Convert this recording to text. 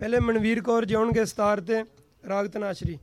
ਪਹਿਲੇ ਮਨਵੀਰ ਕੌਰ ਜਿਉਣਗੇ ਸਤਾਰ ਤੇ ਰਾਗ ਤਨਾਸ਼ਰੀ